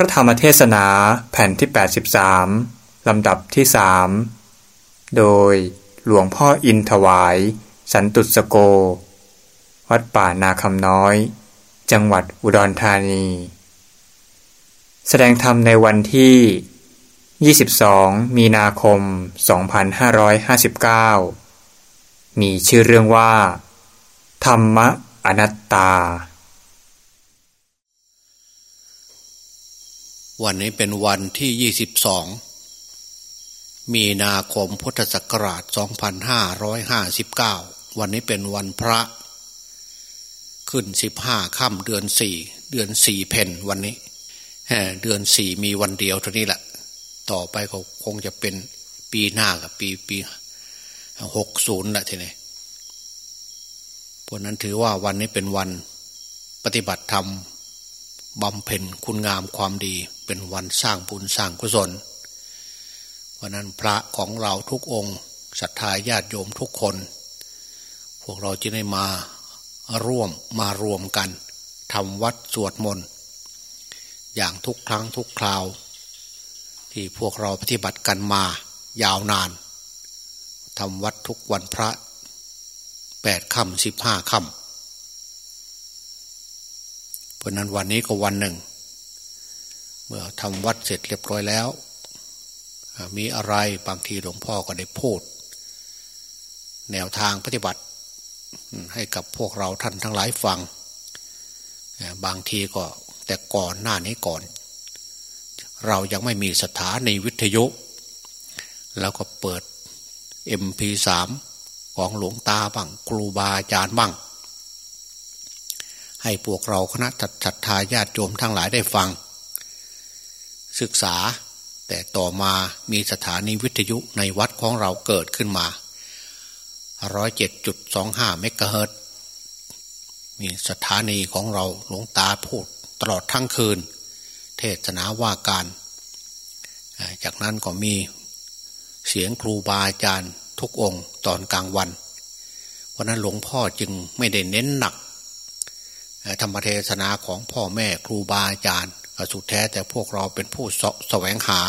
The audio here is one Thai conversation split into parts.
ระธรรมเทศนาแผ่นที่ 83 ลำดับที่สโดยหลวงพ่ออินถวาย สันตุสโก วัดป่านาคำน้อย จังหวัดอุดรธานี แสดงธรรมในวันที่ 22 มีนาคม 2559 มีชื่อเรื่องว่า ธรรมะอนัตตา วันนี้เป็นวันที่ยี่สิบสองมีนาคมพุทธศักราช 2559 วันนี้เป็นวันพระ ขึ้นสิบห้าค่ำเดือนสี่เดือนสี่เพนวันนี้ เดือนสี่มีวันเดียวเท่านี้แหละ ต่อไปก็คงจะเป็นปีหน้ากับปีปีหกศูนย์แหละทีนี้เพราะนั้นถือว่าวันนี้เป็นวันปฏิบัติธรรม บำเพ็ญคุณงามความดีเป็นวันสร้างบุญสร้างกุศลวันนั้นพระของเราทุกองค์ศรัทธาญาติโยมทุกคน พวกเราจะได้มาร่วมมารวมกันทำวัดสวดมนต์อย่างทุกครั้งทุกคราว ที่พวกเราปฏิบัติกันมายาวนานทำวัดทุกวันพระแปดค่ำสิบห้าค่ำ เพราะนั้นวันนี้ก็วันหนึ่ง เมื่อทำวัดเสร็จเรียบร้อยแล้ว มีอะไรบางทีหลวงพ่อก็ได้พูด แนวทางปฏิบัติ ให้กับพวกเราท่านทั้งหลายฟัง บางทีก็แต่ก่อนหน้านี้ก่อน เรายังไม่มีสถานีวิทยุ แล้วก็เปิด MP3 ของหลวงตาบ้างครูบาอาจารย์บ้าง ให้พวกเราคณะจัดทาญาติโยมทั้งหลายได้ฟัง ศึกษาแต่ต่อมามีสถานีวิทยุในวัดของเราเกิดขึ้นมาร้อยเจ็ดจุดสองห้าเมกะเฮิรตมีสถานีของเราหลวงตาพูดตลอดทั้งคืน เทศนาว่าการ จากนั้นก็มีเสียงครูบาอาจารย์ทุกองค์ตอนกลางวัน วันนั้นหลวงพ่อจึงไม่ได้เน้นหนัก ธรรมเทศนาของพ่อแม่ครูบาอาจารย์สุดแท้แต่พวกเราเป็นผู้สแสวงหา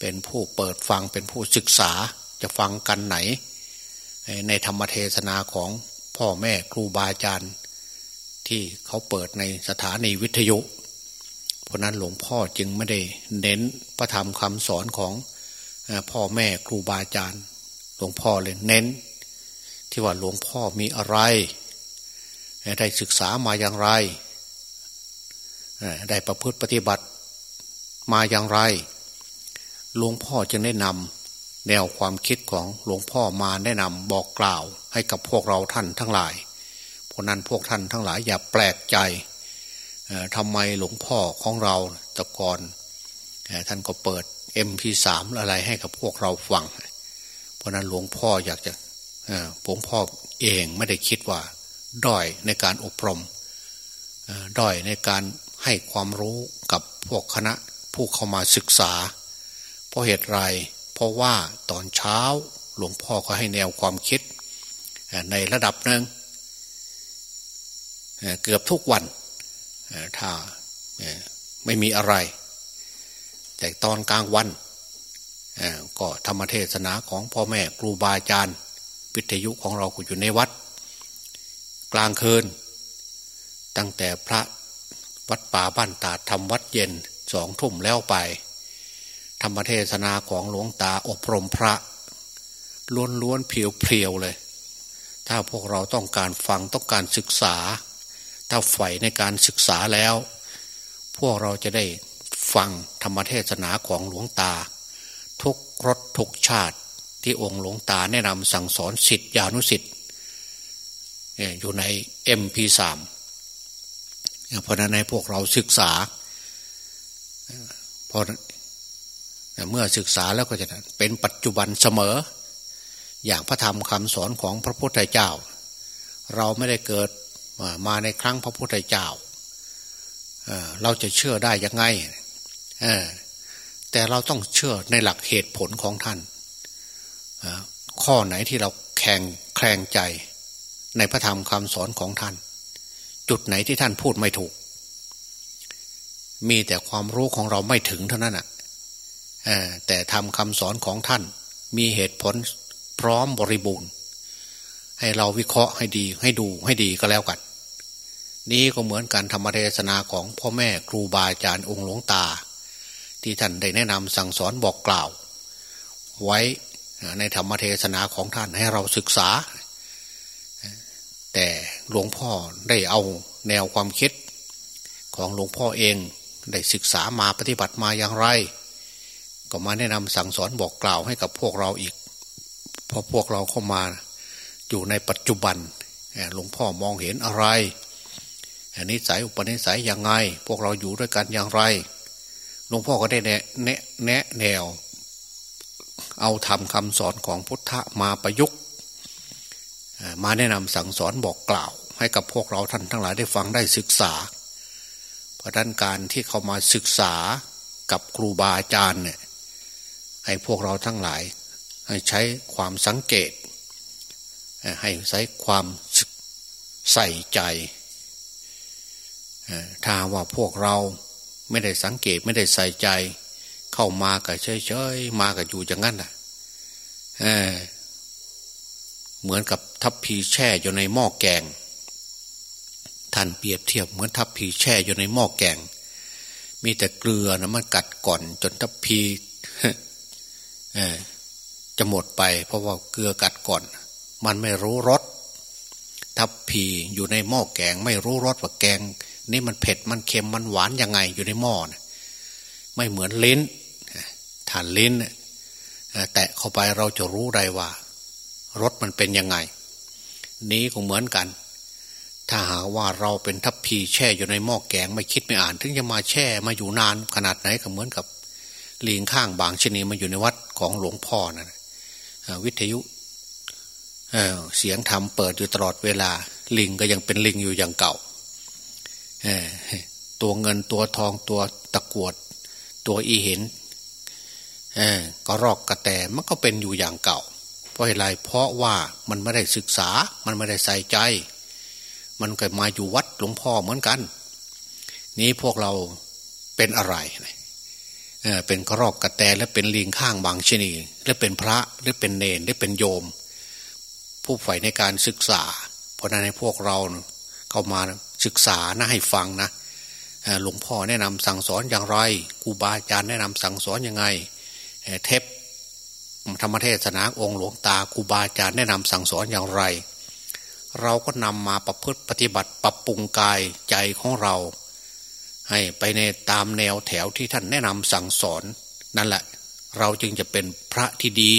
เป็นผู้เปิดฟังเป็นผู้ศึกษาจะฟังกันไหน ในธรรมเทศนาของพ่อแม่ครูบาอาจารย์ ที่เขาเปิดในสถานีวิทยุ เพราะนั้นหลวงพ่อจึงไม่ได้เน้นพระธรรมคำสอนของพ่อแม่ครูบาอาจารย์ หลวงพ่อเลยเน้น ที่ว่าหลวงพ่อมีอะไร ได้ศึกษามาอย่างไร ได้ประพฤติปฏิบัติมาอย่างไร หลวงพ่อจึงได้นำแนวความคิดของหลวงพ่อมาแนะนำบอกกล่าวให้กับพวกเราท่านทั้งหลาย เพราะนั้นพวกท่านทั้งหลายอย่าแปลกใจทำไมหลวงพ่อของเราตะกอนท่านก็เปิด MP3 อะไรให้กับพวกเราฟัง เพราะนั้นหลวงพ่ออยากจะหลวงพ่อเองไม่ได้คิดว่า ด้อยในการอบรมด้อยในการให้ความรู้กับพวกคณะผู้เข้ามาศึกษา เพราะเหตุไร เพราะว่าตอนเช้าหลวงพ่อก็ให้แนวความคิดในระดับหนึ่งเกือบทุกวันถ้าไม่มีอะไร แต่ตอนกลางวันก็ธรรมเทศนาของพ่อแม่ครูบาอาจารย์วิทยุของเราอยู่ในวัด กลางคืน ตั้งแต่พระวัดป่าบ้านตาดทำวัดเย็นสองทุ่มแล้วไป ธรรมเทศนาของหลวงตาอบรมพระล้วนล้วนเพียวเพียวเลย ถ้าพวกเราต้องการฟังต้องการศึกษา ถ้าใฝ่ในการศึกษาแล้ว พวกเราจะได้ฟังธรรมเทศนาของหลวงตา ทุกรสทุกชาติที่องค์หลวงตาแนะนำสั่งสอนสิทธิานุสิทธิ อยู่ใน MP3 เพราะนั้นในพวกเราศึกษาพอเมื่อศึกษาแล้วก็จะเป็นปัจจุบันเสมอ อย่างพระธรรมคำสอนของพระพุทธเจ้า เราไม่ได้เกิดมาในครั้งพระพุทธเจ้าเราจะเชื่อได้ยังไงแต่เราต้องเชื่อในหลักเหตุผลของท่านข้อไหนที่เราแข่งแคลงใจ ในพระธรรมคำสอนของท่าน จุดไหนที่ท่านพูดไม่ถูก มีแต่ความรู้ของเราไม่ถึงเท่านั้นอะแต่ทำคำสอนของท่าน มีเหตุผลพร้อมบริบูรณ์ ให้เราวิเคราะห์ให้ดีให้ดูให้ดีก็แล้วกัน นี้ก็เหมือนการธรรมเทศนาของพ่อแม่ครูบาอาจารย์องค์หลวงตา ที่ท่านได้แนะนำสั่งสอนบอกกล่าว ไว้ในธรรมเทศนาของท่านให้เราศึกษา แต่หลวงพ่อได้เอาแนวความคิดของหลวงพ่อเองได้ศึกษามาปฏิบัติมาอย่างไร ก็มาแนะนำสั่งสอนบอกกล่าวให้กับพวกเราอีกพอพวกเราเข้ามาอยู่ในปัจจุบันหลวงพ่อมองเห็นอะไรนิสัยอุปนิสัยยังไง พวกเราอยู่ด้วยกันอย่างไรหลวงพ่อก็ได้แนะแนะแนะแนวเอาทำคำสอนของพุทธมาประยุกต์ มาแนะนำสั่งสอนบอกกล่าว ให้กับพวกเราท่านทั้งหลายได้ฟังได้ศึกษา เพราะนั้นการที่เขามาศึกษากับครูบาอาจารย์เนี่ยให้พวกเราทั้งหลาย ให้ใช้ความสังเกต ให้ใช้ความใส่ใจ ถ้าว่าพวกเราไม่ได้สังเกตไม่ได้ใส่ใจ เข้ามากับเฉยๆมากับอยู่อย่างนั้นแหละเหมือนกับ ทัพพีแช่อยู่ในหม้อแกง ท่านเปรียบเทียบเหมือนทัพพีแช่อยู่ในหม้อแกง มีแต่เกลือนะมันกัดก่อน จนทัพพีจะหมดไป เพราะว่าเกลือกัดก่อน มันไม่รู้รสทัพพีอยู่ในหม้อแกง ไม่รู้รสว่าแกง นี่มันเผ็ดมันเค็มมันหวานยังไงอยู่ในหม้อนะไม่เหมือนลิ้นฐานลิ้นแตะเข้าไปเราจะรู้ได้ว่ารสมันเป็นยังไง นี้ก็เหมือนกัน ถ้าหากว่าเราเป็นทัพพีแช่อยู่ในหม้อแกงไม่คิดไม่อ่าน ถึงจะมาแช่มาอยู่นานขนาดไหนก็เหมือนกับลิงข้างบางชนิดมาอยู่ในวัดของหลวงพ่อนะ่ะวิทยุเเสียงธรรมเปิดอยู่ตลอดเวลา ลิงก็ยังเป็นลิงอยู่อย่างเก่าตัวเงินตัวทองตัวตะกวด ตัวอีเห็นก็รอกกระแตมันก็เป็นอยู่อย่างเก่า เพราะอะไรเพราะว่ามันไม่ได้ศึกษา มันไม่ได้ใส่ใจ มันเก็มาอยู่วัดหลวงพ่อเหมือนกัน นี้พวกเราเป็นอะไรเออเป็นกระรอกกระแตและเป็นลิงข้างบางชนีและเป็นพระหรือเป็นเนรหรือเป็นโยม ผู้ใฝ่ในการศึกษา เพราะนั้นในพวกเราเข้ามาศึกษานะให้ฟังนะหลวงพ่อแนะนำสั่งสอนอย่างไรครูบาอาจารย์แนะนำสั่งสอนยังไงเทป ธรรมเทศนาองค์หลวงตาครูบาอาจารย์แนะนำสั่งสอนอย่างไร เราก็นำมาประพฤติปฏิบัติปรับปรุงกายใจของเรา ให้ไปในตามแนวแถวที่ท่านแนะนำสั่งสอนนั่นแหละ เราจึงจะเป็นพระที่ดี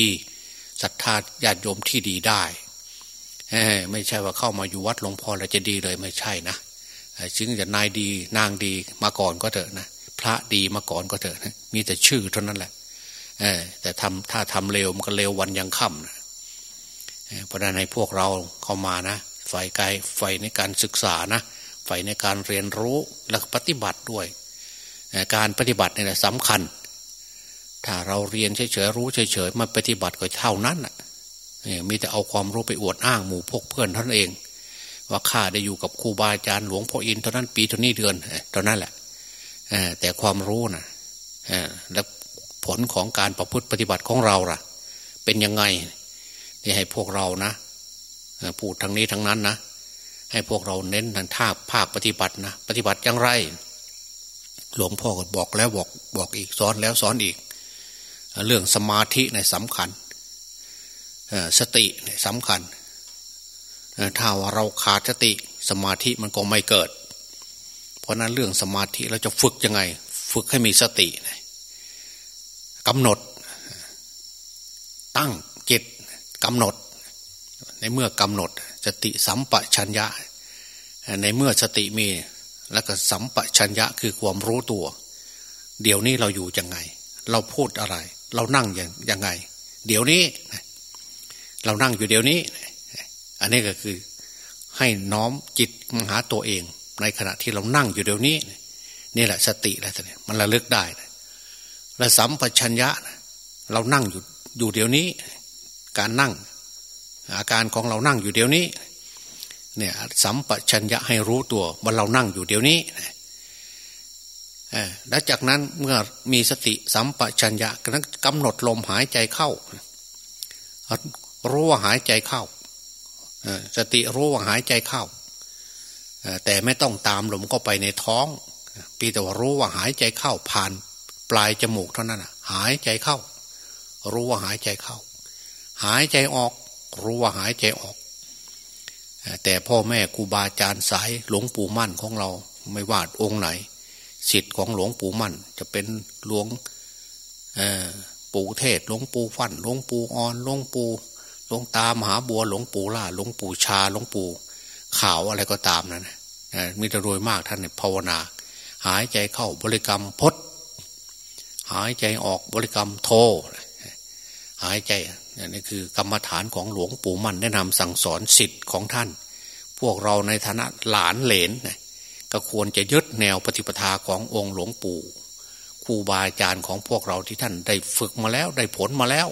ศรัทธาญาติโยมที่ดีได้ไม่ใช่ว่าเข้ามาอยู่วัดหลวงพ่อแล้วจะดีเลยไม่ใช่นะจึงจะนายดีนางดีมาก่อนก็เถอะนะพระดีมาก่อนก็เถอะนะมีแต่ชื่อเท่านั้นแหละ แต่ทำถ้าทำเร็วมันก็เร็ววันยังค่ำนะเพราะนั้นในพวกเราเข้ามานะใฝ่กายใฝ่ในการศึกษานะใฝ่ในการเรียนรู้และปฏิบัติด้วย การปฏิบัตินี่ยสำคัญ ถ้าเราเรียนเฉยๆรู้เฉยๆมาปฏิบัติก็เท่านั้นอ่มีแต่เอาความรู้ไปอวดอ้างหมู่พกเพื่อนท่านเอง ว่าข้าได้อยู่กับครูบาอาจารย์หลวงพ่ออินเท่านั้นปีเท่านี้เดือนเท่านั้นแหละแต่ความรู้นะและ ผลของการประพฤติปฏิบัติของเราล่ะ เป็นยังไงนี่ให้พวกเรานะพูดทางนี้ทางนั้นนะให้พวกเราเน้นทางท่าภาคปฏิบัตินะปฏิบัติอย่างไร หลวงพ่อก็บอกแล้วบอกบอกอีกสอนแล้วสอนอีก เรื่องสมาธิในสำคัญสติในสำคัญถ้าว่าเราขาดสติสมาธิมันก็ไม่เกิด เพราะนั้นเรื่องสมาธิเราจะฝึกยังไง ฝึกให้มีสติ กำหนด ตั้งจิตกำหนด ในเมื่อกำหนดสติสัมปชัญญะ ในเมื่อสติมีแล้วก็สัมปชัญญะคือความรู้ตัว เดี๋ยวนี้เราอยู่ยังไง เราพูดอะไร เรานั่งอย่างยังไง เดี๋ยวนี้ เรานั่งอยู่เดี๋ยวนี้ อันนี้ก็คือให้น้อมจิตมาหาตัวเอง ในขณะที่เรานั่งอยู่เดี๋ยวนี้ นี่แหละสติแล้วเนี่ยมันระลึกได้ และสัมปชัญญะ เรานั่งอยู่อยู่เดี๋ยวนี้ การนั่ง อาการของเรานั่งอยู่เดี๋ยวนี้เนี่ยสัมปชัญญะให้รู้ตัวว่าเรานั่งอยู่เดี๋ยวนี้และจากนั้นเมื่อมีสติสัมปชัญญะนั้นกำหนดลมหายใจเข้า รู้ว่าหายใจเข้าสติรู้ว่าหายใจเข้าแต่ไม่ต้องตามลมก็ไปในท้อง ปีแต่ว่ารู้ว่าหายใจเข้าผ่าน ปลายจมูกเท่านั้นหายใจเข้า รู้ว่าหายใจเข้า หายใจออก รู้ว่าหายใจออก แต่พ่อแม่ครูบาอาจารย์สายหลวงปู่มั่นของเราไม่ว่าองค์ไหนสิทธิ์ของหลวงปู่มั่น จะเป็นหลวงปู่เทศหลวงปู่ฟันหลวงปู่อ่อนหลวงปู่หลวงตามหาบัวหลวงปู่ล่าหลวงปู่ชาหลวงปู่ขาวอะไรก็ตามนั่นมีแต่รวยมากท่านเนี่ยภาวนา หายใจเข้าบริกรรมพด หายใจออกบริกรรมโทหายใจนี่คือกรรมฐานของหลวงปู่มั่นแนะนำสั่งสอนสิทธิ์ของท่าน พวกเราในฐานะหลานเหลนก็ควรจะยึดแนวปฏิปทาขององค์หลวงปู่ครูบาอาจารย์ของพวกเราที่ท่านได้ฝึกมาแล้วได้ผลมาแล้ว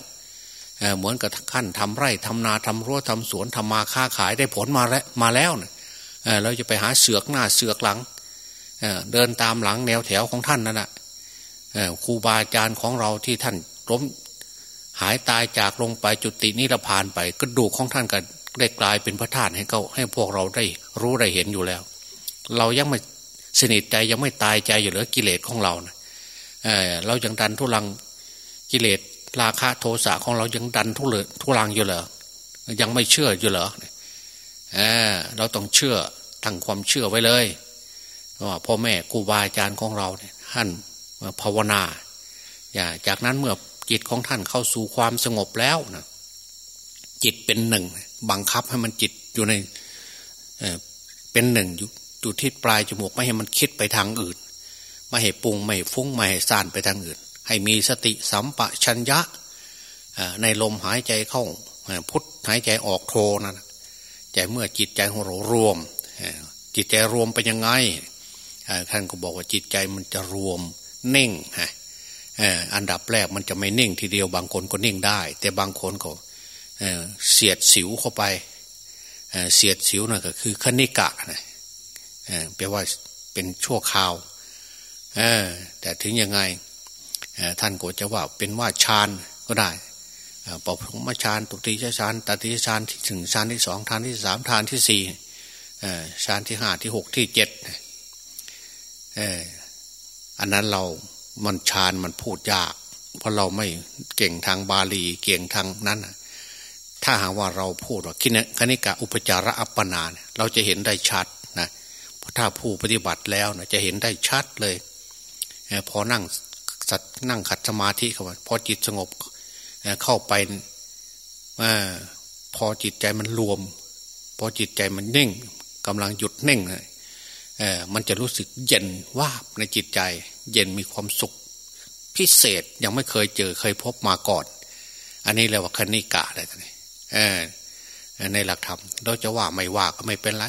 เหมือนกับขั้นทำไร่ทำนาทำรั้วทำสวนทำมาค้าขายได้ผลมาแล้วมาแล้วเเราจะไปหาเสือกหน้าเสือกหลังเเดินตามหลังแนวแถวของท่านนั่นแหละ ครูบาอาจารย์ของเราที่ท่านล้มหายตายจากลงไปจุตินิรพานไปกระดูกของท่านก็ได้กลายเป็นพระธาตุให้เขาให้พวกเราได้รู้ได้เห็นอยู่แล้ว เรายังไม่สนิทใจยังไม่ตายใจอยู่เหลือกิเลสของเรานะเเรายังดันทุลังกิเลสราคะโทสะของเรายังดันทุเลทุลังอยู่เหรอยังไม่เชื่ออยู่เหรอเออเราต้องเชื่อทั้งความเชื่อไว้เลยว่าพ่อแม่ครูบาอาจารย์ของเราเนี่ยท่าน ภาวนาอย่าจากนั้นเมื่อจิตของท่านเข้าสู่ความสงบแล้วนะจิตเป็นหนึ่ง บังคับให้มันจิตอยู่ในเเป็นหนึ่งอยู่อยู่ที่ปลายจมูกไม่ให้มันคิดไปทางอื่น ไม่ให้ปรุงไม่ฟุ้งไม่ให้ซ่านไปทางอื่น ให้มีสติสัมปชัญญะในลมหายใจเข้าพุทหายใจออกโทนะใจเมื่อจิตใจของเรารวม จิตใจรวมเป็นยังไงท่านก็บอกว่าจิตใจมันจะรวม นิ่งฮะอันดับแรกมันจะไม่นิ่งทีเดียวบางคนก็นิ่งได้ แต่บางคนก็เสียดสิวเข้าไปเสียดสิวนั่นก็คือคณิกะนะแปลว่าเป็นชั่วคราวแต่ถึงยังไงท่านก็จะว่าเป็นว่าฌานก็ได้ปฐมฌานตุติยฌานตติยฌานที่ถึงฌานที่สองฌานที่สามฌานที่สี่ฌานที่ห้าที่หกที่เจ็ด อันนั้นเรามันฌานมันพูดยาก เพราะเราไม่เก่งทางบาลีเก่งทางนั้น ถ้าหากว่าเราพูดว่าคินคณิกะอุปจาระอัปปนาเนี่ยเราจะเห็นได้ชัดนะเพราะถ้าผู้ปฏิบัติแล้วนะจะเห็นได้ชัดเลย พอนั่งสัตนั่งขัดสมาธิเข้าไปพอจิตสงบเข้าไปอพอจิตใจมันรวม พอจิตใจมันนิ่งกำลังหยุดนิ่งเลย มันจะรู้สึกเย็นว่าในจิตใจ เย็นมีความสุข พิเศษยังไม่เคยเจอเคยพบมาก่อน อันนี้เรียกว่าคณิกะอะไรกันนี่ในหลักธรรมเราจะว่าไม่ว่าก็ไม่เป็นไร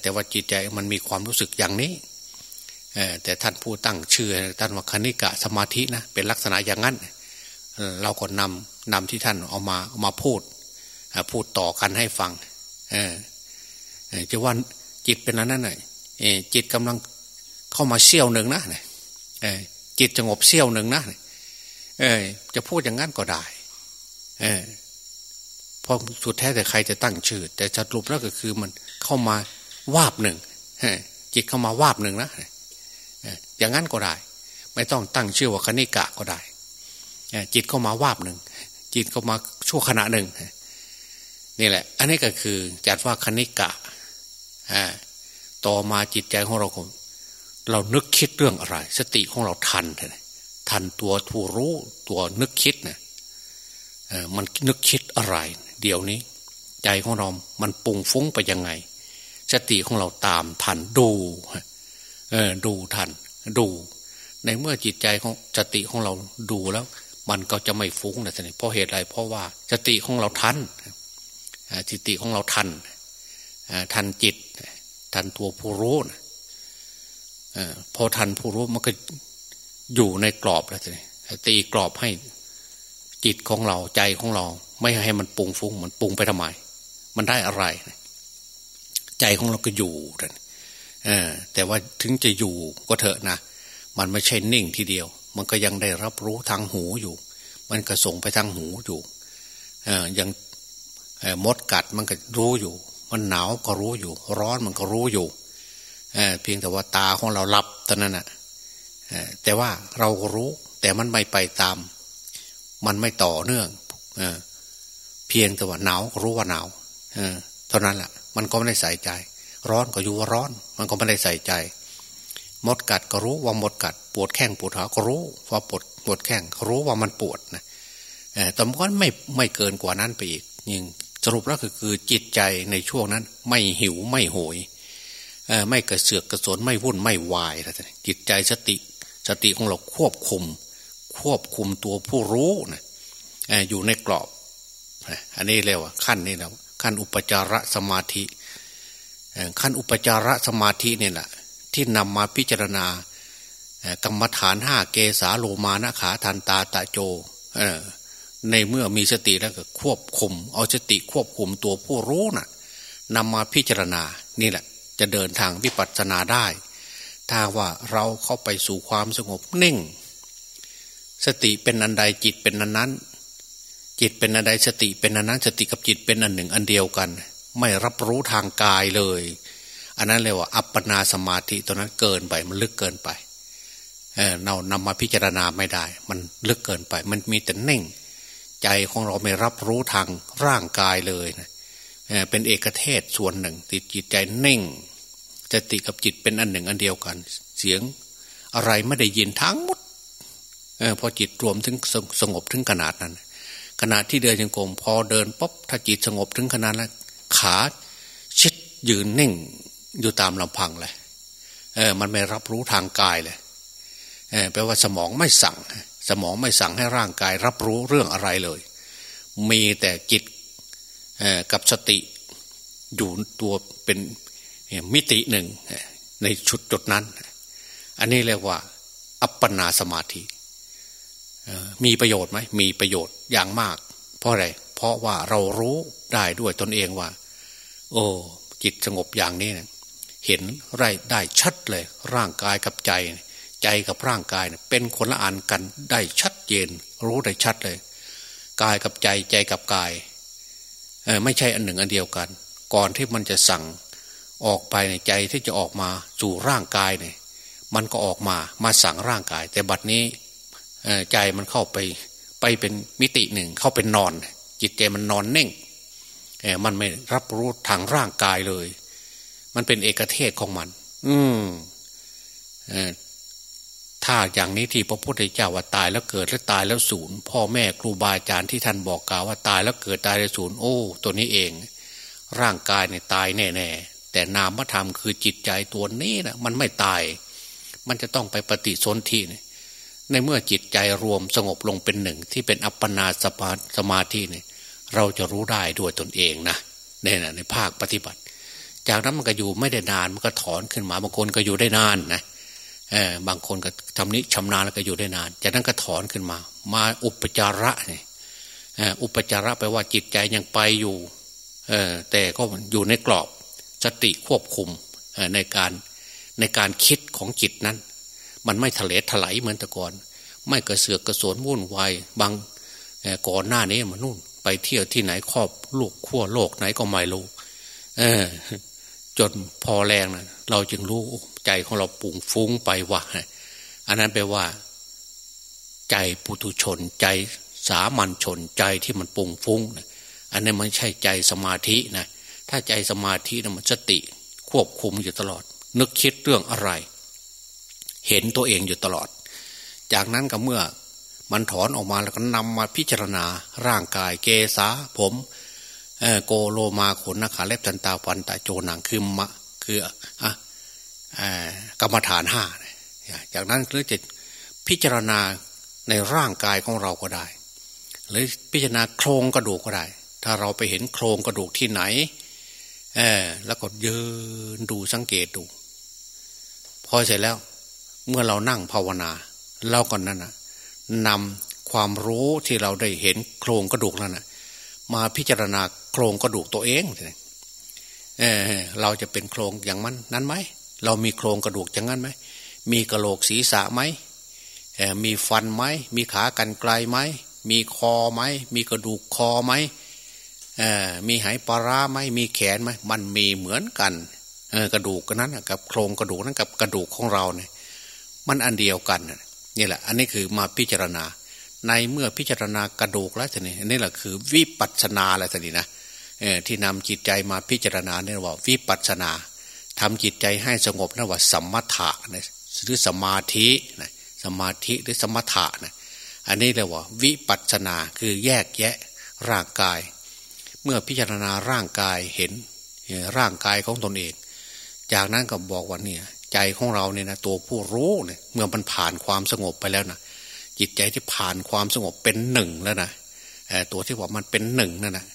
แต่ว่าจิตใจมันมีความรู้สึกอย่างนี้แต่ท่านผู้ตั้งชื่อท่านว่าคณิกะสมาธินะเป็นลักษณะอย่างนั้นเราก็นำนำที่ท่านเอามาเอามาพูดพูดต่อกันให้ฟังจะว่าจิตเป็นนั้นนั่นหน่อย จิตกำลังเข้ามาเชี่ยวหนึ่งนะจิตสงบเชี่ยวหนึ่งนะจะพูดอย่างนั้นก็ได้เพราะสุดแท้แต่ใครจะตั้งชื่อ แต่สรุปแล้วก็คือมันเข้ามาวาบหนึ่งจิตเข้ามาวาบหนึ่งนะอย่างนั้นก็ได้ ไม่ต้องตั้งชื่อว่าคณิกะก็ได้จิตเข้ามาวาบหนึ่งจิตเข้ามาชั่วขณะหนึ่งนี่แหละ อันนี้ก็คือจัดว่าคณิกะ ต่อมาจิตใจของเราเรานึกคิดเรื่องอะไร สติของเราทันทันตัวทูรู้ตัวนึกคิดเนะมันนึกคิดอะไร เดี๋ยวนี้ ใจของเรา มันปุงฟุ้งไปยังไง สติของเราตามทันดูเออดูทัน ดู ในเมื่อจิตใจของสติของเราดูแล้ว มันก็จะไม่ฟุ้งนะท่านเพราะเหตุไรเพราะว่าสติของเราทันสติของเราทันทันจิต ทันตัวผู้รู้นะพอทันผู้รู้มันก็อยู่ในกรอบแล้วทีตีกรอบให้จิตของเราใจของเรา ไม่ให้มันปุงฟุ้งมันปุงไปทำไม มันได้อะไร ใจของเราก็อยู่แต่ว่าถึงจะอยู่ก็เถอะนะมันไม่ใช่นิ่งทีเดียว มันก็ยังได้รับรู้ทางหูอยู่ มันก็ส่งไปทางหูอยู่ออยังมดกัดมันก็รู้อยู่ มันหนาวก็รู้อยู่ ร้อนมันก็รู้อยู่เเพียงแต่ว่าตาของเราหลับตอนนั้นอะแต่ว่าเราก็รู้ แต่มันไม่ไปตาม มันไม่ต่อเนื่องเเพียงแต่ว่าหนาวก็รู้ว่าหนาวเท่านั้นแหละมันก็ไม่ได้ใส่ใจ ร้อนก็อยู่ว่าร้อน มันก็ไม่ได้ใส่ใจมดกัดก็รู้ว่าหมดกัด ปวดแข้งปวดขาก็รู้ว่าปวดปวดแข้งรู้ว่ามันปวดนะแต่มันก็ไม่ไม่เกินกว่านั้นไปอีกยิ่ง สรุปแล้วคือคือจิตใจในช่วงนั้น ไม่หิวไม่โหยไม่กระเสือกกระสนไม่วุ่นไม่วายจิตใจสติ สติของเราควบคุม ควบคุมตัวผู้รู้นะอยู่ในกรอบอันนี้เรียกว่าขั้นนี้แล้วขั้นอุปจารสมาธิขั้นอุปจารสมาธิเนี่ยแหละที่นำมาพิจารณากรรมฐานห้าเกสาโลมานะขาทันตาตะโจ ในเมื่อมีสติแล้วก็ควบคุม เอาสติควบคุมตัวผู้รู้นะ่ะนำมาพิจารณานี่แหละ จะเดินทางวิปัสสนาได้ ถ้าว่าเราเข้าไปสู่ความสงบนิ่ง สติเป็นอันใดจิตเป็นอันนั้น จิตเป็นอะไรสติเป็นอันนั้น สติกับจิตเป็นอันหนึ่งอันเดียวกัน ไม่รับรู้ทางกายเลย อันนั้นเรียกว่าอัปปนาสมาธิตัวนั้นเกินไปมันลึกเกินไปเออเรานำมาพิจารณาไม่ได้ มันลึกเกินไป มันมีแต่เน่ง ใจของเราไม่รับรู้ทางร่างกายเลยนะเป็นเอกเทศส่วนหนึ่งติดจิตใจเน่งสติกับจิตเป็นอันหนึ่งอันเดียวกัน เสียงอะไรไม่ได้ยินทั้งหมดอพอจิตรวมถึงสงบถึงขนาดนั้น ขณะที่เดินยังกรมพอเดินปุ๊บถ้าจิตสงบถึงขนาดนั้นขาชิดยืนนิ่งอยู่ตามลำพังเลยเออมันไม่รับรู้ทางกายเลยเออแปลว่าสมองไม่สั่ง สมองไม่สั่งให้ร่างกายรับรู้เรื่องอะไรเลย มีแต่จิตกับสติอยู่ตัวเป็นมิติหนึ่งในชุดจุดนั้น อันนี้เรียกว่า อัปปนาสมาธิมีประโยชน์ไหมมีประโยชน์อย่างมาก เพราะอะไร เพราะว่าเรารู้ได้ด้วยตนเองว่า โอ้จิตสงบอย่างนี้เเห็นไรได้ชัดเลย ร่างกายกับใจ ใจกับร่างกายเป็นคนละอันกันได้ชัดเจน รู้ได้ชัดเลย กายกับใจใจกับกายไม่ใช่อันหนึ่งอันเดียวกัน ก่อนที่มันจะสั่งออกไปในใจที่จะออกมาสู่ร่างกายเนี่ยมันก็ออกมามาสั่งร่างกาย แต่บัดนี้ใจมันเข้าไปไปเป็นมิติหนึ่งเข้าเป็นนอน จิตใจมันนอนเน่งมันไม่รับรู้ทางร่างกายเลย มันเป็นเอกเทศของมัน อืม ถ้าอย่างนี้ที่พระพุทธเจ้าว่าตายแล้วเกิดแล้วตายแล้วสูญพ่อแม่ครูบาอาจารย์ที่ท่านบอกกล่าวว่าตายแล้วเกิดตายแล้วสูญโอ้ตัวนี้เอง ร่างกายเนี่ยตายแน่ๆแต่นามธรรมคือจิตใจตัวนี้นะมันไม่ตาย มันจะต้องไปปฏิสนธิเนี่ยในเมื่อจิตใจรวมสงบลงเป็นหนึ่งที่เป็นอัปปนาสมาสมาธิเนี่ยเราจะรู้ได้ด้วยตนเองนะเนี่ยนะในภาคปฏิบัติ จากนั้นมันก็อยู่ไม่ได้นานมันก็ถอนขึ้นมาบางคนก็อยู่ได้นานนะเเออบางคนก็ทำนี้ชำนาญแล้วก็อยู่ได้นาน จากนั้นก็ถอนขึ้นมา มาอุปจาระเนี่ยอุปจาระแปลว่าจิตใจยังไปอยู่เออแต่ก็อยู่ในกรอบสติควบคุมในการในการคิดของจิตนั้น มันไม่ทะเลถลายเหมือนแต่ก่อน ไม่กระเสือกกระสนวุ่นวายบางก่อนหน้านี้มันนู่น ไปเที่ยวที่ไหนครอบลูกขั้วโลกไหนก็ไม่รู้เออจนพอแรงนะเราจึงรู้ ใจของเราปุ่งฟุ้งไปว่ะอันนั้นแปลว่า ใจปุถุชน ใจสามัญชน ใจที่มันปุ่งฟุ้งนะอันนี้มันใช่ใจสมาธินะถ้าใจสมาธินะมันสติ ควบคุมอยู่ตลอด นึกคิดเรื่องอะไร เห็นตัวเองอยู่ตลอด จากนั้นก็เมื่อมันถอนออกมาแล้วก็นำมาพิจารณาร่างกายเกษาผมโกโลมาขนนาขาเล็บจันตาฟันตาโจหนังคือมะคืออะ กรรมฐานห้าจากนั้นก็จะพิจารณาในร่างกายของเราก็ได้ หรือพิจารณาโครงกระดูกก็ได้ ถ้าเราไปเห็นโครงกระดูกที่ไหนเออแล้วก็ยืนดูสังเกตดู พอเสร็จแล้ว เมื่อเรานั่งภาวนาเราก่อนนั้นนะนำความรู้ที่เราได้เห็นโครงกระดูกนั้นนะมาพิจารณาโครงกระดูกตัวเองเออเราจะเป็นโครงอย่างมันนั้นไหม เรามีโครงกระดูกอย่างนั้นไหมมีกระโหลกศีรษะไหมมีฟันไหมมีขากันไกลไหมมีคอไหมมีกระดูกคอไหมมีหายปลาร้าไหมมีแขนไหมมันมีเหมือนกันกระดูกนั้นกับโครงกระดูกนั้นกับกระดูกของเราเนี่ยมันอันเดียวกันนี่แหละ อันนี้คือมาพิจารณา ในเมื่อพิจารณากระดูกแล้วนี่นี่แหละคือวิปัสนาอะไรสินี่นะที่นำจิตใจมาพิจารณาเนี่ยว่าวิปัสนา ทำจิตใจให้สงบนั่นว่าสัมมาทะนะหรือสมาธินะสมาธิหรือสมถะนะอันนี้เรียกว่า วิปัสนาคือแยกแยะร่างกาย เมื่อพิจารณาร่างกายเห็นร่างกายของตนเอง จากนั้นก็บอกว่าเนี่ยใจของเราเนี่ยนะตัวผู้รู้เนี่ยเมื่อมันผ่านความสงบไปแล้วนะจิตใจที่ผ่านความสงบเป็นหนึ่งแล้วนะตัวที่ว่ามันเป็นหนึ่งนั่นนะ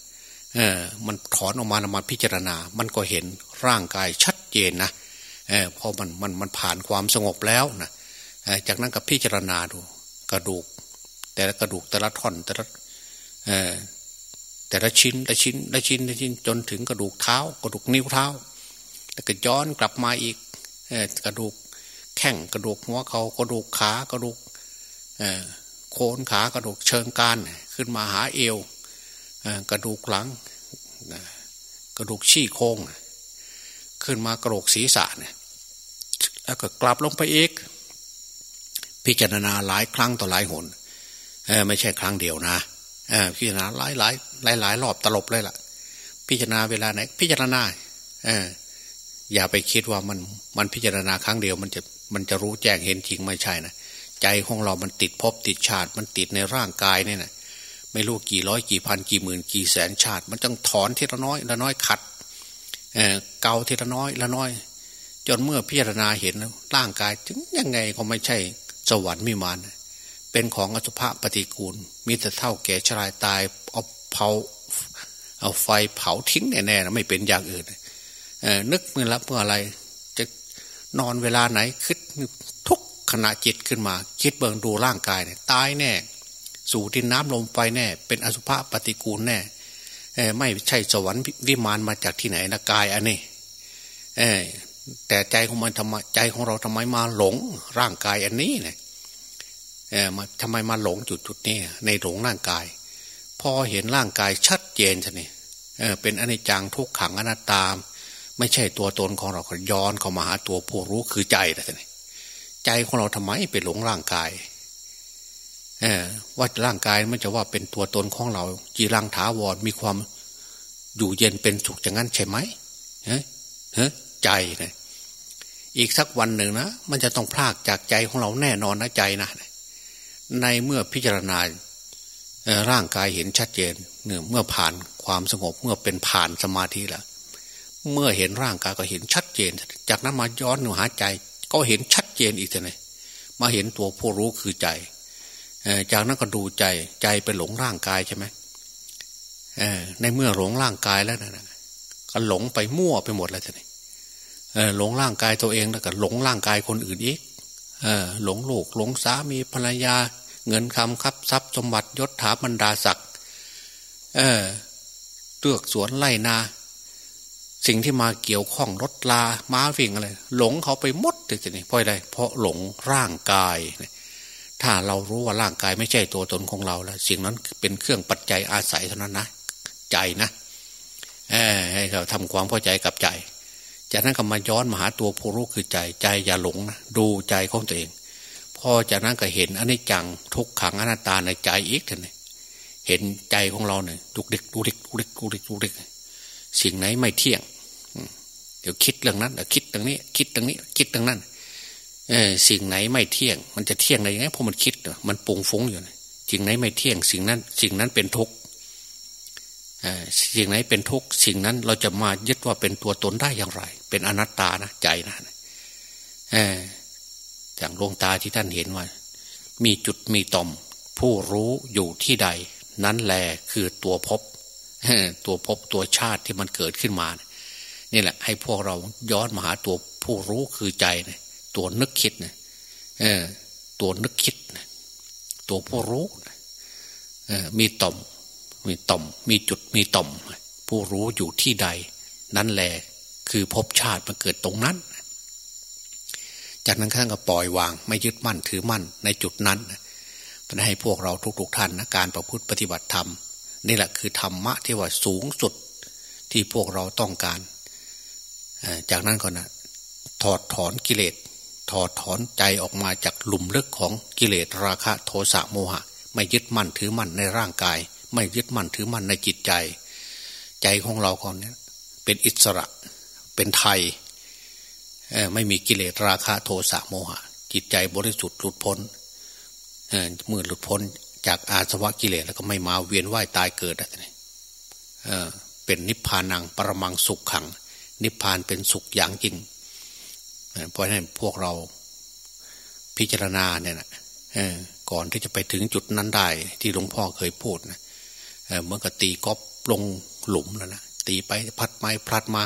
เออมันถอนออกมานำมาพิจารณา มันก็เห็นร่างกายชัดเจนนะเออพอมันมันมันผ่านความสงบแล้วนะจากนั้นก็พิจารณาดู กระดูก แต่ละกระดูกแต่ละท่อนแต่ละเออแต่ละชิ้นละชิ้นละชิ้นละชิ้นจนถึงกระดูกเท้า กระดูกนิ้วเท้าแล้วก็ย้อนกลับมาอีกกระดูกแข้งกระดูกหัวเขากระดูกขากระดูกโคนขากระดูกเชิงการขึ้นมาหาเอว กระดูกหลังกระดูกชี้โค้งขึ้นมากระโหลกศีรษะเนี่ยแล้วก็กลับลงไปอีก พิจารณาหลายครั้งต่อหลายหนไม่ใช่ครั้งเดียวนะพิจารณาหลายหลายหลายหลายรอบตลบเลยล่ะ พิจารณาเวลาไหน พิจารณาอย่าไปคิดว่ามันมันพิจารณาครั้งเดียว มันจะมันจะรู้แจ้งเห็นจริงไม่ใช่นะใจของเรามันติดภพติดชาติ มันติดในร่างกายเนี่ยนะ ไม่รู้กี่ร้อยกี่พันกี่หมื่นกี่แสนชาติ มันต้องถอนทีละน้อยละน้อยขัดเเกาทีละน้อยละน้อย จนเมื่อพิจารณาเห็นร่างกายถึงยังไงก็ไม่ใช่สวรรค์มิมานเป็นของอสุภะปฏิกูล มีแต่เท่าแก่ชรายตายเอาเผาเอาไฟเผาทิ้งแน่ๆนะไม่เป็นอย่างอื่นนึกเมื่อรับเมื่ออะไร จะนอนเวลาไหนคิดทุกขณะจิตขึ้นมา คิดเบิงดูร่างกายเนี่ยตายแน่ สู่ดินน้ำลมไฟแน่ เป็นอสุภะปฏิกูลแน่ไม่ใช่สวรรค์วิมานมาจากที่ไหนนะกายอันนี้แต่ใจของมันทำไมใจของเราทำไมมาหลงร่างกายอันนี้เนี่ยทำไมมาหลงจุดจุดนี้ในหลงร่างกาย พอเห็นร่างกายชัดเจนใช่ไหมเเป็นอนิจจังทุกขังอนัตตามไม่ใช่ตัวตนของเราก็ย้อนเข้ามาหาตัวผู้รู้คือใจนะท่านใจของเราทำไมไปหลงร่างกาย ว่าร่างกายมันจะว่าเป็นตัวตนของเรา จีรังถาวรมีความอยู่เย็นเป็นสุขอย่างนั้นใช่ไหมเฮ้เฮ้ใจนะอีกสักวันหนึ่งนะมันจะต้องพลากจากใจของเราแน่นอนนะใจนะในเมื่อพิจารณาร่างกายเห็นชัดเจนเนื่อเมื่อผ่านความสงบเมื่อเป็นผ่านสมาธิแล้วเมื่อเห็นร่างกายก็เห็นชัดเจน จากนั้นมาย้อนหนูหาใจ ก็เห็นชัดเจนอีกเลยมาเห็นตัวผู้รู้คือใจ จากนั้นก็ดูใจใจไปหลงร่างกายใช่ไหมในเมื่อหลงร่างกายแล้วนะก็หลงไปมั่วไปหมดแล้วท่านหลงร่างกายตัวเองแล้วก็หลงร่างกายคนอื่นอีกหลงลูกหลงสามีภรรยา เงินคำครับทรัพย์สมบัติยศถาบรรดาศักดิ์เออเลือกสวนไล่นา สิ่งที่มาเกี่ยวข้องรถลาม้าวิ่งอะไรหลงเขาไปหมดเลยทีนี้เพราะอะไรเพราะหลงร่างกาย ถ้าเรารู้ว่าร่างกายไม่ใช่ตัวตนของเราแล้วสิ่งนั้นเป็นเครื่องปัจจัยอาศัยเท่านั้นนะใจนะให้เราทำความเข้าใจกับใจ จากนั้นก็มาย้อนมาหาตัวผู้รู้คือใจใจอย่าหลงนะดูใจของตัวเอง พอจากนั้นก็เห็นอันนี้จังทุกขังอนัตตาในใจอีกท่านเห็นใจของเราเนี่ยดุกดิกดุกดิกดุกดิกดุกดิกดุกดิกสิ่งไหนไม่เที่ยง เดี๋ยวคิดเรื่องนั้นเดี๋ยวคิดตรงนี้ คิดตรงนี้ คิดตรงนั้น เออสิ่งไหนไม่เที่ยง มันจะเที่ยงได้ยังไงเพราะมันคิดมันปุงฟุ้งอยู่สิ่งไหนไม่เที่ยง สิ่งนั้น สิ่งนั้นเป็นทุกข์สิ่งไหนเป็นทุกข์สิ่งนั้นเราจะมายึดว่าเป็นตัวตนได้อย่างไร เป็นอนัตตานะใจนะอย่างดวงตาที่ท่านเห็นว่า มีจุดมีต่อม ผู้รู้อยู่ที่ใด นั้นแหละคือตัวพบตัวพบตัวชาติที่มันเกิดขึ้นมา นี่แหละ ให้พวกเราย้อนมาหาตัวผู้รู้คือใจนะ ตัวนึกคิดนะตัวนึกคิดนะตัวผู้รู้นะมีต่อม มีต่อม มีจุดมีต่อม ผู้รู้อยู่ที่ใด นั่นแหละคือภพชาติมันเกิดตรงนั้น จากนั้นข้างก็ปล่อยวาง ไม่ยึดมั่นถือมั่นในจุดนั้นมันให้พวกเราทุก ๆ ท่านนะการประพฤติปฏิบัติธรรมนี่แหละคือธรรมะที่ว่าสูงสุดที่พวกเราต้องการ จากนั้นก็นะถอดถอนกิเลส ถอดถอนใจออกมาจากหลุมลึกของกิเลสราคะโทสะโมหะ ไม่ยึดมั่นถือมั่นในร่างกาย ไม่ยึดมั่นถือมั่นในจิตใจ ใจของเราก่อนนี่ยเป็นอิสระเป็นไทยไม่มีกิเลสราคะโทสะโมหะ จิตใจบริสุทธิ์หลุดพ้นเมื่อหลุดพ้นจากอาสวะกิเลสแล้วก็ไม่มาเวียนว่ายตายเกิดอะไรเป็นนิพพานังปรมังสุขขัง นิพพานเป็นสุขอย่างจริง เพราะฉะนั้นพวกเราพิจารณาเนี่ยนะก่อนที่จะไปถึงจุดนั้นได้ที่หลวงพ่อเคยพูดนะเมื่อกตีก๊อปลงหลุมแล้วนะตีไปพัดไม้พลัดมา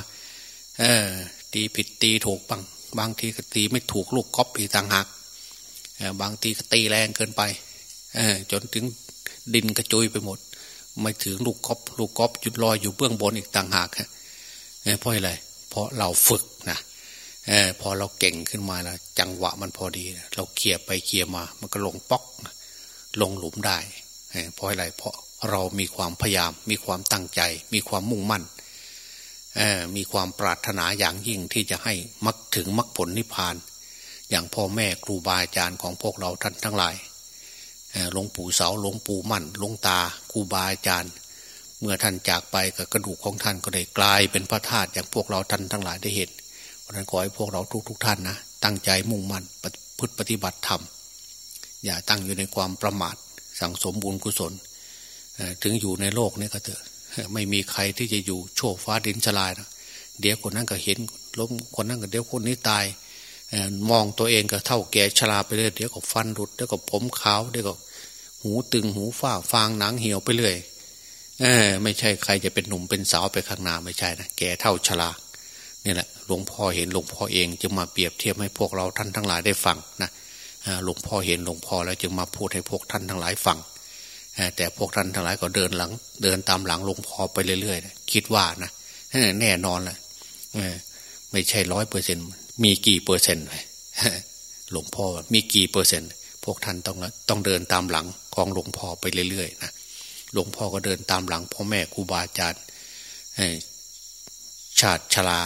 ตีผิดตีถูกบางบางทีก็ตีไม่ถูกลูกก๊อปอีกต่างหากบางทีก็ตีแรงเกินไปจนถึงดินกระจุยไปหมด ไม่ถึงลูกก๊อปลูกก๊อปจุดลอยอยู่เบื้องบนอีกต่างหากเพราะอะไรเพราะเราฝึก อพอเราเก่งขึ้นมาแล้วจังหวะมันพอดี เราเคลียไปเคลียมา มันก็ลงป๊อก ลงหลุมได้เพราะอะไรเพราะเรามีความพยายาม มีความตั้งใจ มีความมุ่งมั่นมีความปรารถนาอย่างยิ่งที่จะให้มักถึงมรรคผลนิพพาน อย่างพ่อแม่ครูบาอาจารย์ของพวกเราท่านทั้งหลายหลวงปู่เสาหลวงปู่มั่นหลวงตาครูบาอาจารย์ เมื่อท่านจากไปกับกระดูกของท่านก็ได้กลายเป็นพระธาตุอย่างพวกเราท่านทั้งหลายได้เห็น ราะนั้นขอให้พวกเราทุกๆทท่านนะตั้งใจมุ่งมั่นพุทธปฏิบัติธรรม อย่าตั้งอยู่ในความประมาท สั่งสมบุญกุศล ถึงอยู่ในโลกนี้ก็เถอะไม่มีใครที่จะอยู่โชคฟ้าดินสลายนะเดี๋ยวคนนั้นก็เห็นล้มคนนั้นก็เดี๋ยวคนนี้ตายมองตัวเองก็เท่าแก่ชราไปเรื่อยเดี๋ยวก็ฟันรุดเดี๋ยวก็ผมขาวเดี๋ยวก็หูตึงหูฝ้าฟางหนังเหี่ยวไปเรื่อยเอไม่ใช่ใครจะเป็นหนุ่มเป็นสาวไปข้างหน้าไม่ใช่นะแก่เท่าชรา นี่แหละหลวงพ่อเห็นหลวงพ่อเอง จึงมาเปรียบเทียบให้พวกเราท่านทั้งหลายได้ฟังนะหลวงพ่อเห็นหลวงพ่อแล้วจึงมาพูดให้พวกท่านทั้งหลายฟังแต่พวกท่านทั้งหลายก็เดินหลัง เดินตามหลังหลวงพ่อไปเรื่อยๆคิดว่านะแน่นอนแหละไม่ใช่ร้อยเปอร์เซ็นมีกี่เปอร์เซ็นต์หลวงพ่อมีกี่เปอร์เซ็นต์พวกท่านต้องต้องเดินตามหลังของหลวงพ่อไปเรื่อยๆนะหลวงพ่อก็เดินตามหลังพ่อแม่ครูบาอาจารย์ชาติชลา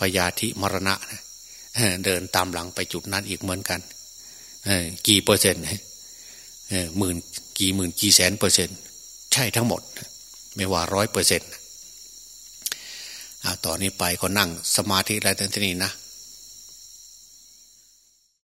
พยาธิมรณะนะเดินตามหลังไปจุดนั้นอีกเหมือนกันกี่เปอร์เซ็นต์หมื่นกี่หมื่นกี่แสนเปอร์เซ็นต์ใช่ทั้งหมด ไม่ว่าร้อยเปอร์เซ็นต์ต่อนนี้ไปก็นั่งสมาธิอะไรต่างๆนี่นะ